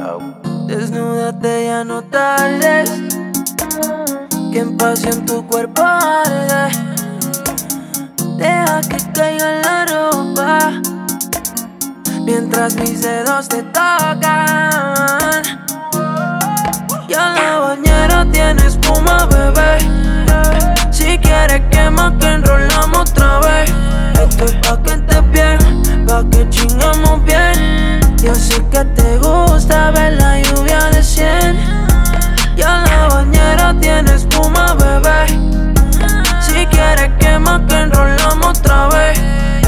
Suéltate, ya no tardes. Que en tu cuerpo arde. Deja que caiga la ropa. Mientras mis dedos te tocan. Ya la bañera tiene espuma, bebé. Si quieres quema que enrolamos otra vez. Esto es pa' que te bien, pa' que chingamos bien. Yo sé que te gusta ver la lluvia de 100. Ya la bañera tiene espuma, bebé. Si quieres quema que enrolamos otra vez.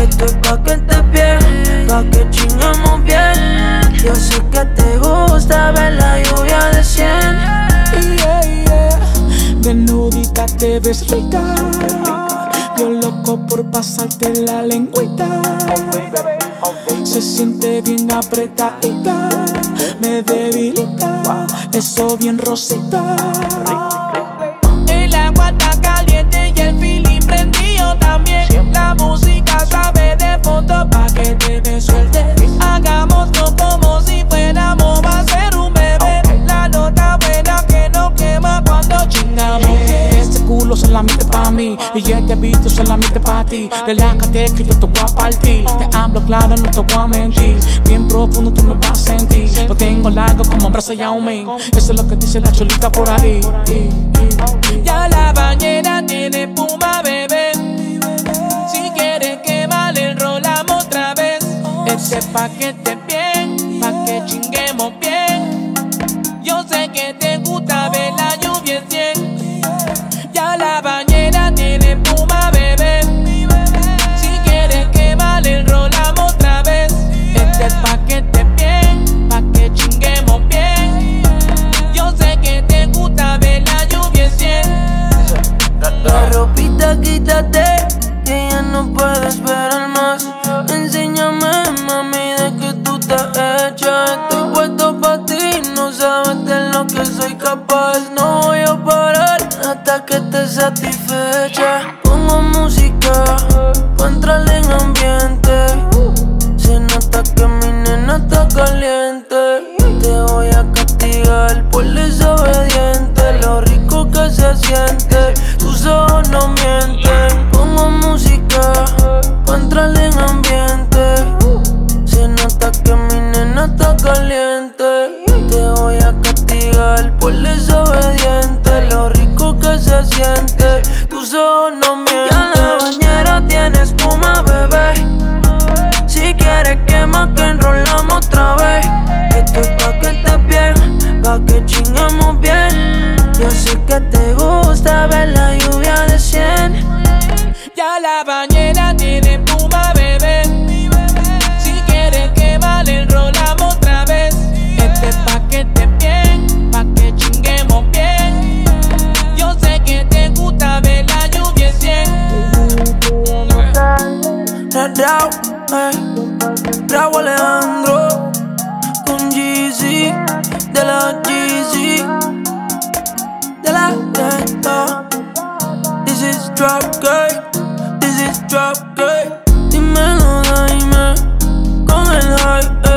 Esto es pa' que te bien, pa' que chingamos bien. Yo sé que te gusta ver la lluvia de 100. Yeah, yeah. Desnudita te ves rica. Yo loco por pasarte la lengüita. Se siente bien apretadita, me debilita, eso bien rosita. Mí y este beat solamente pa' ti. Relájate que yo te voy a partir. Te hablo claro, no te voy a mentir. Bien profundo tú me vas a sentir. Lo tengo largo como un brazo Yao Ming. Eso es lo que dice la chulita por ahí. Ya la bañera tiene puma, bebé. Si quieres que mal enrolamos otra vez. Este paquete satisfecha. Pongo música, pa' entrar en ambiente. Se nota que mi nena está caliente. Te voy a castigar por desobediente. Lo rico que se siente, tus ojos no mienten. Pongo música, pa' entrar en ambiente. Se nota que mi nena está caliente. Te voy a castigar por desobediente. Lo rico se siente. Tus ojos no mienten. Y en la bañera tienes espuma, bebé. Si quieres quema que enrolamos otra vez. Esto es pa' que estés bien, pa' que chingamos bien. Yo sé que te gusta ver la lluvia de 100. Ya la bañera. Eh. Raúl Alejandro con Jeezy de la Jeezy de la neta. This is drop girl, this is drop girl. Dímelo, dime con el hype.